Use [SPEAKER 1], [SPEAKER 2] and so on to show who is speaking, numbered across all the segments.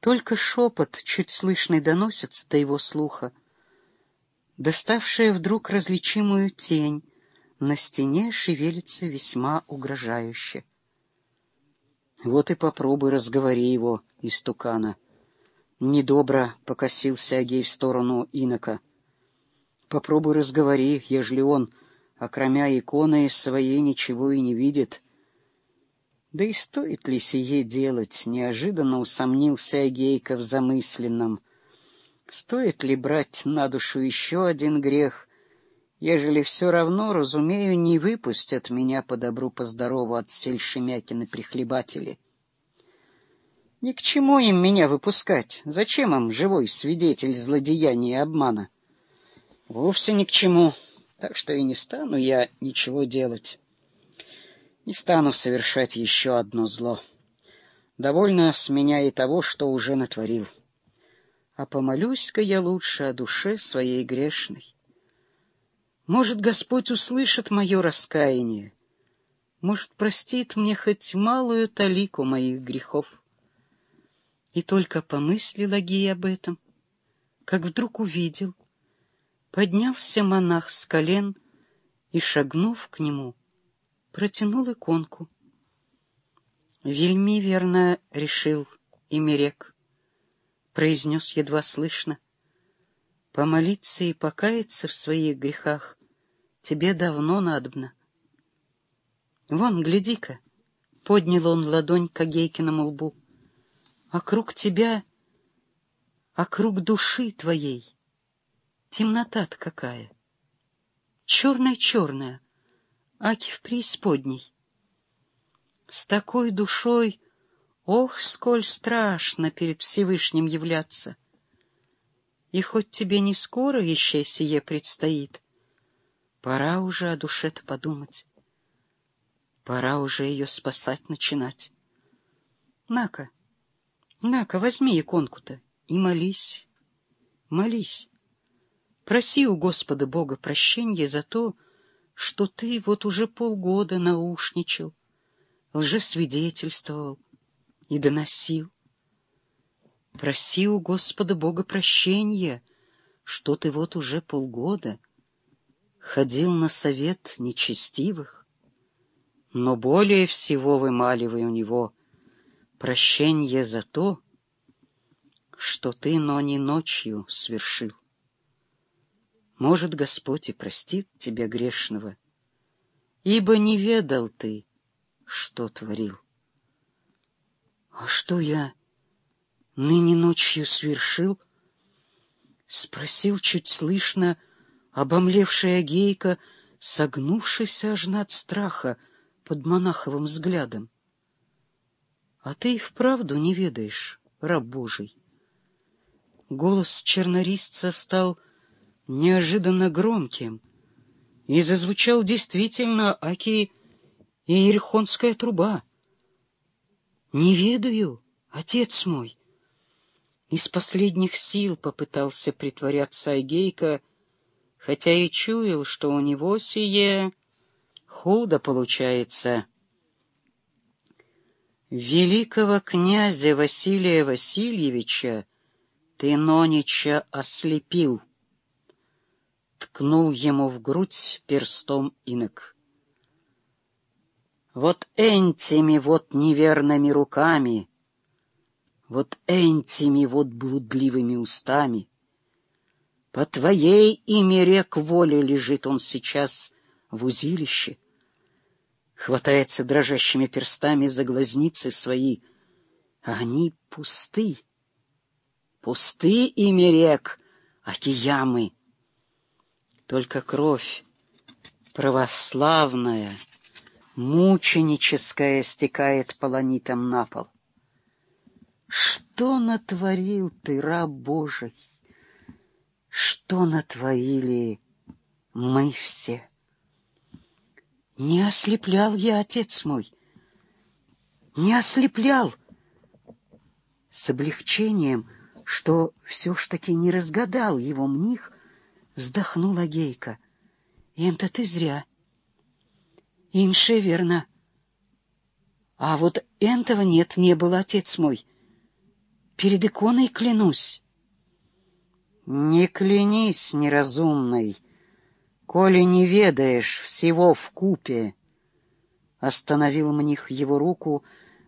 [SPEAKER 1] Только шепот, чуть слышный, доносится до его слуха. Доставшая вдруг различимую тень, на стене шевелится весьма угрожающе. Вот и попробуй разговори его, истукана. Недобро покосился Агей в сторону инока. Попробуй разговори, ежели он, окромя иконы своей, ничего и не видит. Да и стоит ли сие делать, неожиданно усомнился Агейка в замысленном. Стоит ли брать на душу еще один грех, ежели все равно, разумею, не выпустят меня по добру, по здорову от сель Шемякины прихлебатели? Ни к чему им меня выпускать. Зачем им живой свидетель злодеяния и обмана? Вовсе ни к чему. Так что и не стану я ничего делать. Не стану совершать еще одно зло. Довольно с меня и того, что уже натворил. А помолюсь-ка я лучше о душе своей грешной. Может, Господь услышит мое раскаяние, может, простит мне хоть малую талику моих грехов. И только помыслил Агий об этом, как вдруг увидел, поднялся монах с колен и, шагнув к нему, протянул иконку. Вельми верно решил Имерек, произнес едва слышно. Помолиться и покаяться в своих грехах тебе давно надобно. Вон, гляди-ка, поднял он ладонь к Агейкиному лбу. Округ тебя, округ души твоей, темнота-то какая. Черная-черная, аки в преисподней. С такой душой, ох, сколь страшно перед Всевышним являться. И хоть тебе не скоро еще сие предстоит, Пора уже о душе-то подумать. Пора уже ее спасать начинать. На-ка, на-ка, возьми иконку-то и молись, молись. Проси у Господа Бога прощения за то, что ты вот уже полгода наушничал, лжесвидетельствовал и доносил. Проси у Господа Бога прощения, что ты вот уже полгода — ходил на совет нечестивых, но более всего вымаливай у него прощение за то, что ты, но не ночью свершил. Может, Господь и простит тебя грешного, ибо не ведал ты, что творил. А что я ныне ночью свершил? Спросил чуть слышно, — обомлевшая гейка, согнувшись аж над страха под монаховым взглядом. А ты и вправду не ведаешь, раб Божий. Голос чернорисца стал неожиданно громким и зазвучал действительно аки иерихонская труба. «Не ведаю, отец мой!» Из последних сил попытался притворяться Агейка, хотя и чуял, что у него сие худо получается. Великого князя Василия Васильевича ты Нонича ослепил, ткнул ему в грудь перстом инок. Вот этими вот неверными руками, вот этими вот блудливыми устами по твоей имя рек воли лежит он сейчас в узилище. Хватается дрожащими перстами за глазницы свои, а они пусты. Пусты имя рек, океямы. Только кровь православная, мученическая стекает полонитом на пол. Что натворил ты, раб Божий? что натворили мы все. Не ослеплял я, отец мой, не ослеплял. С облегчением, что все ж таки не разгадал его мних, вздохнула Гейка. Им-то ты зря. Инше верно. А вот этого нет, не было, отец мой. перед иконой клянусь. Не клянись, неразумный, коли не ведаешь всего в купе. Остановил мних его руку,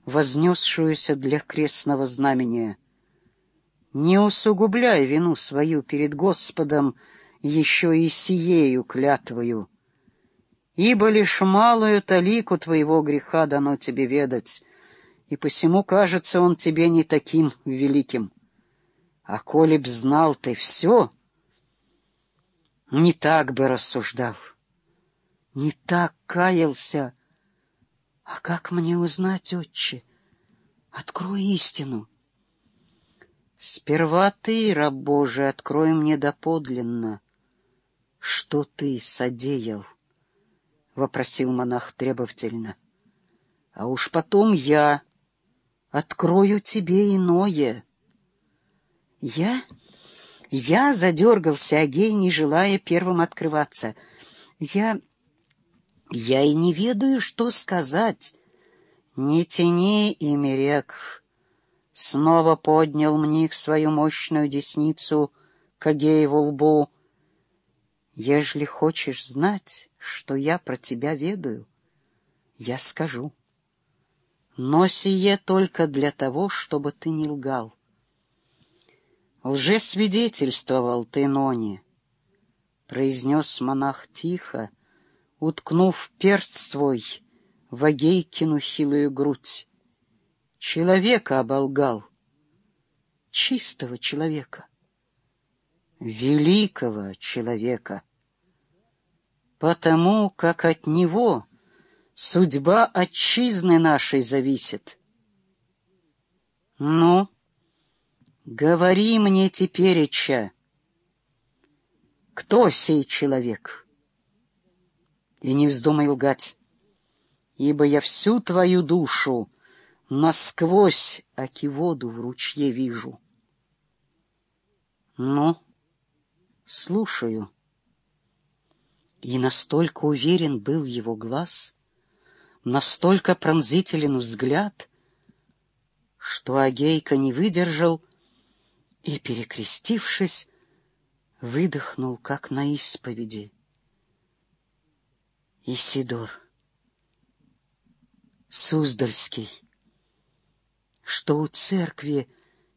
[SPEAKER 1] вознесшуюся для крестного знамения. Не усугубляй вину свою перед Господом еще и сиею клятвою, ибо лишь малую талику твоего греха дано тебе ведать, и посему кажется он тебе не таким великим. А коли б знал ты все, не так бы рассуждал, не так каялся. А как мне узнать, отче? Открой истину. Сперва ты, раб Божий, открой мне доподлинно, что ты содеял, — вопросил монах требовательно. А уж потом я открою тебе иное. Я? Я задергался, Агей, не желая первым открываться. Я... Я и не ведаю, что сказать. Не тяни, ими рек, Снова поднял мних свою мощную десницу к Агееву лбу. Ежели хочешь знать, что я про тебя ведаю, я скажу. Но сие только для того, чтобы ты не лгал. Лжесвидетельствовал ты, Нони, — произнес монах тихо, уткнув перст свой в Агейкину хилую грудь. Человека оболгал, чистого человека, великого человека, потому как от него судьба отчизны нашей зависит. Ну, говори мне тепереча, кто сей человек? И не вздумай лгать, ибо я всю твою душу насквозь аки воду в ручье вижу. Ну, слушаю. И настолько уверен был его глаз, настолько пронзителен взгляд, что Агейка не выдержал и, перекрестившись, выдохнул, как на исповеди. Исидор Суздальский что у церкви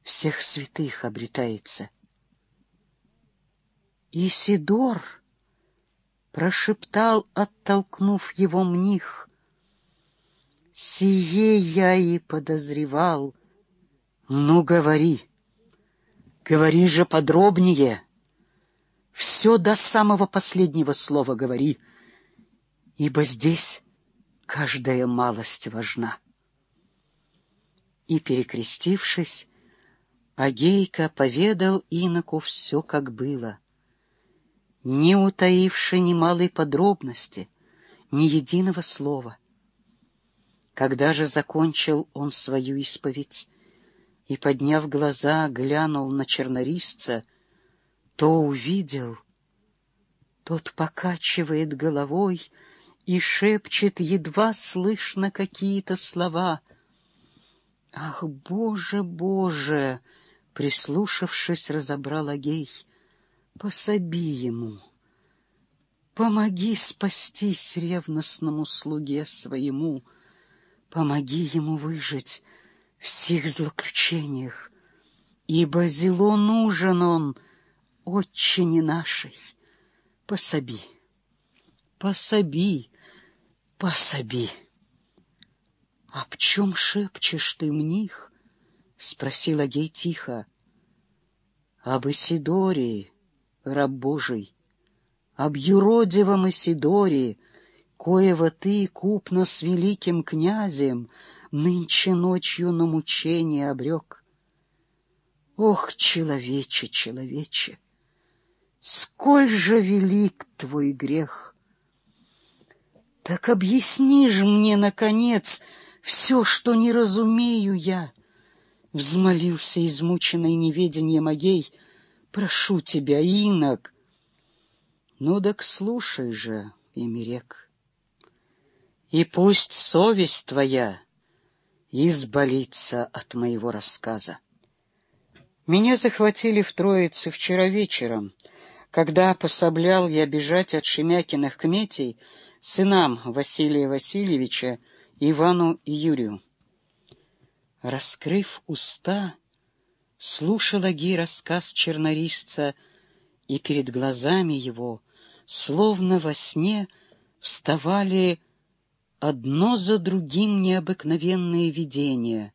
[SPEAKER 1] всех святых обретается. Исидор прошептал, оттолкнув его мних, «Сие я и подозревал. Ну, говори, говори же подробнее. Все до самого последнего слова говори, ибо здесь каждая малость важна» и, перекрестившись, Агейка поведал иноку все, как было, не утаивши ни малой подробности, ни единого слова. Когда же закончил он свою исповедь и, подняв глаза, глянул на чернорисца, то увидел, тот покачивает головой и шепчет едва слышно какие-то слова — Ах, Боже, Боже! Прислушавшись, разобрал Агей. Пособи ему. Помоги спастись ревностному слуге своему. Помоги ему выжить в сих злоключениях, ибо зело нужен он, отчине нашей. Пособи, пособи, пособи. — Об чем шепчешь ты, мних? — спросил Агей тихо. — Об Исидоре, раб Божий, об юродивом Исидоре, коего ты купно с великим князем нынче ночью на мучение обрек. Ох, человече, человече, сколь же велик твой грех! Так объясни же мне, наконец, — все, что не разумею я, — взмолился измученный неведением Агей, — прошу тебя, инок. Ну так слушай же, Эмирек, и пусть совесть твоя изболится от моего рассказа. Меня захватили в Троице вчера вечером, когда пособлял я бежать от Шемякиных кметей сынам Василия Васильевича, Ивану и Юрию. Раскрыв уста, слушала Ги рассказ чернорисца, и перед глазами его, словно во сне, вставали одно за другим необыкновенные видения —